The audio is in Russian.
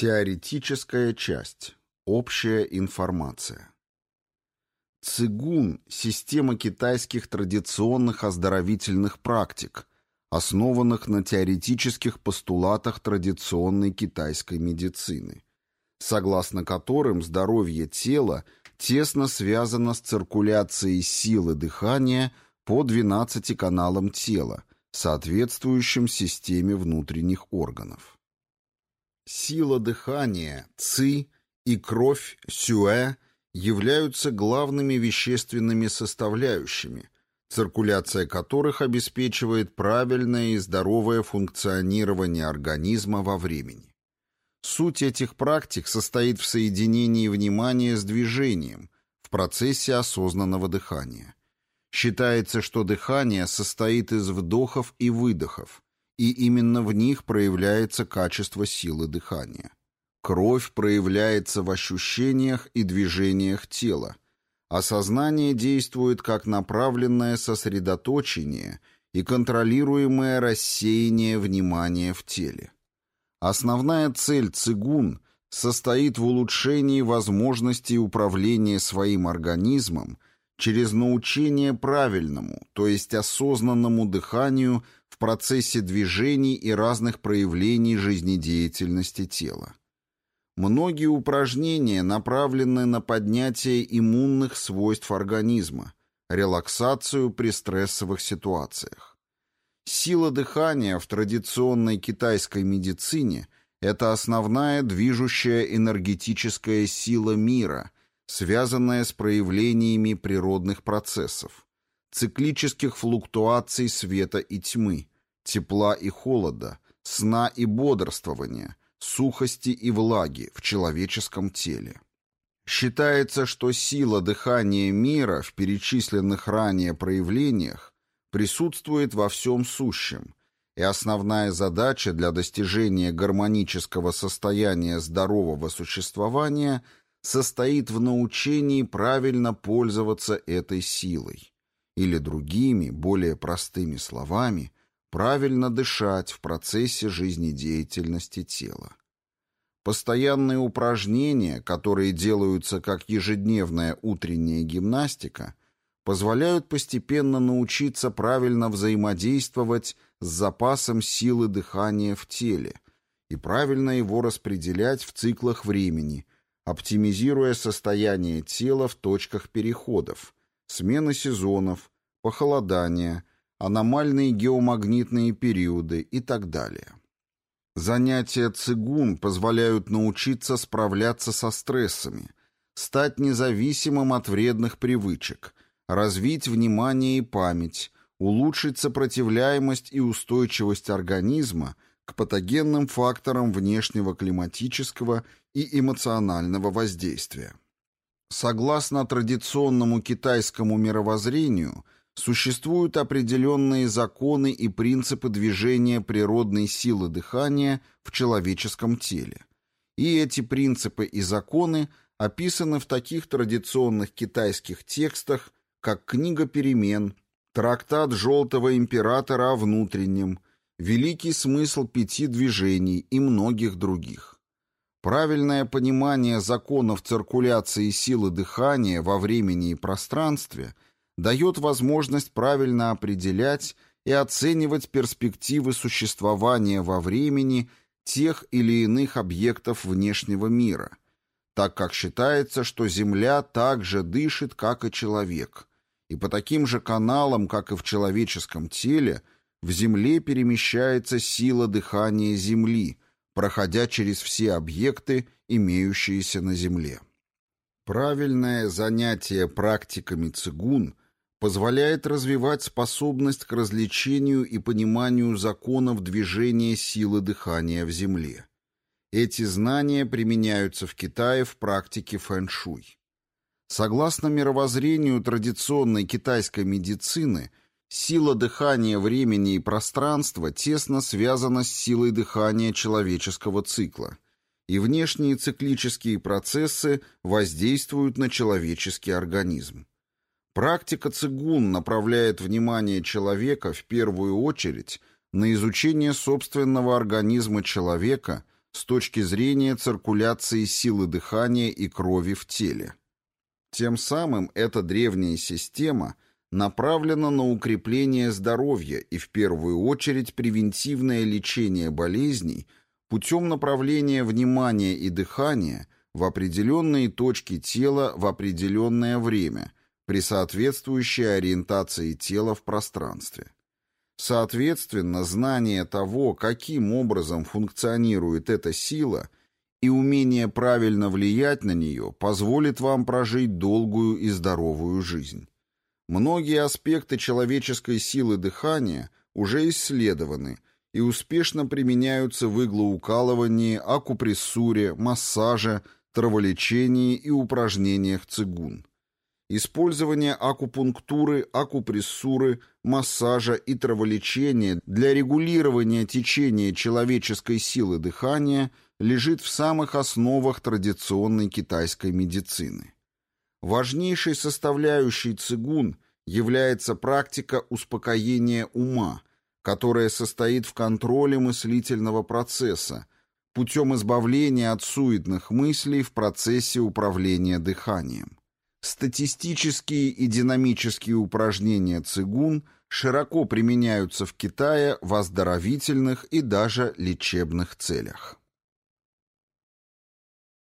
Теоретическая часть. Общая информация. Цигун – система китайских традиционных оздоровительных практик, основанных на теоретических постулатах традиционной китайской медицины, согласно которым здоровье тела тесно связано с циркуляцией силы дыхания по 12 каналам тела, соответствующим системе внутренних органов. Сила дыхания, ци и кровь, сюэ, являются главными вещественными составляющими, циркуляция которых обеспечивает правильное и здоровое функционирование организма во времени. Суть этих практик состоит в соединении внимания с движением в процессе осознанного дыхания. Считается, что дыхание состоит из вдохов и выдохов, и именно в них проявляется качество силы дыхания. Кровь проявляется в ощущениях и движениях тела, а сознание действует как направленное сосредоточение и контролируемое рассеяние внимания в теле. Основная цель цигун состоит в улучшении возможностей управления своим организмом через научение правильному, то есть осознанному дыханию в процессе движений и разных проявлений жизнедеятельности тела. Многие упражнения направлены на поднятие иммунных свойств организма, релаксацию при стрессовых ситуациях. Сила дыхания в традиционной китайской медицине – это основная движущая энергетическая сила мира, связанная с проявлениями природных процессов, циклических флуктуаций света и тьмы, тепла и холода, сна и бодрствования – сухости и влаги в человеческом теле. Считается, что сила дыхания мира в перечисленных ранее проявлениях присутствует во всем сущем, и основная задача для достижения гармонического состояния здорового существования состоит в научении правильно пользоваться этой силой, или другими, более простыми словами – правильно дышать в процессе жизнедеятельности тела. Постоянные упражнения, которые делаются как ежедневная утренняя гимнастика, позволяют постепенно научиться правильно взаимодействовать с запасом силы дыхания в теле и правильно его распределять в циклах времени, оптимизируя состояние тела в точках переходов, смены сезонов, похолодания, аномальные геомагнитные периоды и так далее. Занятия цигун позволяют научиться справляться со стрессами, стать независимым от вредных привычек, развить внимание и память, улучшить сопротивляемость и устойчивость организма к патогенным факторам внешнего климатического и эмоционального воздействия. Согласно традиционному китайскому мировоззрению – Существуют определенные законы и принципы движения природной силы дыхания в человеческом теле. И эти принципы и законы описаны в таких традиционных китайских текстах, как «Книга перемен», «Трактат Желтого Императора о внутреннем», «Великий смысл пяти движений» и многих других. Правильное понимание законов циркуляции силы дыхания во времени и пространстве – дает возможность правильно определять и оценивать перспективы существования во времени тех или иных объектов внешнего мира, так как считается, что Земля так же дышит, как и человек, и по таким же каналам, как и в человеческом теле, в Земле перемещается сила дыхания Земли, проходя через все объекты, имеющиеся на Земле. Правильное занятие практиками цигун – позволяет развивать способность к развлечению и пониманию законов движения силы дыхания в Земле. Эти знания применяются в Китае в практике фэн-шуй. Согласно мировоззрению традиционной китайской медицины, сила дыхания времени и пространства тесно связана с силой дыхания человеческого цикла, и внешние циклические процессы воздействуют на человеческий организм. Практика цигун направляет внимание человека в первую очередь на изучение собственного организма человека с точки зрения циркуляции силы дыхания и крови в теле. Тем самым эта древняя система направлена на укрепление здоровья и в первую очередь превентивное лечение болезней путем направления внимания и дыхания в определенные точки тела в определенное время при соответствующей ориентации тела в пространстве. Соответственно, знание того, каким образом функционирует эта сила и умение правильно влиять на нее позволит вам прожить долгую и здоровую жизнь. Многие аспекты человеческой силы дыхания уже исследованы и успешно применяются в иглоукалывании, акупрессуре, массаже, траволечении и упражнениях цигун. Использование акупунктуры, акупрессуры, массажа и траволечения для регулирования течения человеческой силы дыхания лежит в самых основах традиционной китайской медицины. Важнейшей составляющей цигун является практика успокоения ума, которая состоит в контроле мыслительного процесса, путем избавления от суетных мыслей в процессе управления дыханием. Статистические и динамические упражнения цигун широко применяются в Китае в оздоровительных и даже лечебных целях.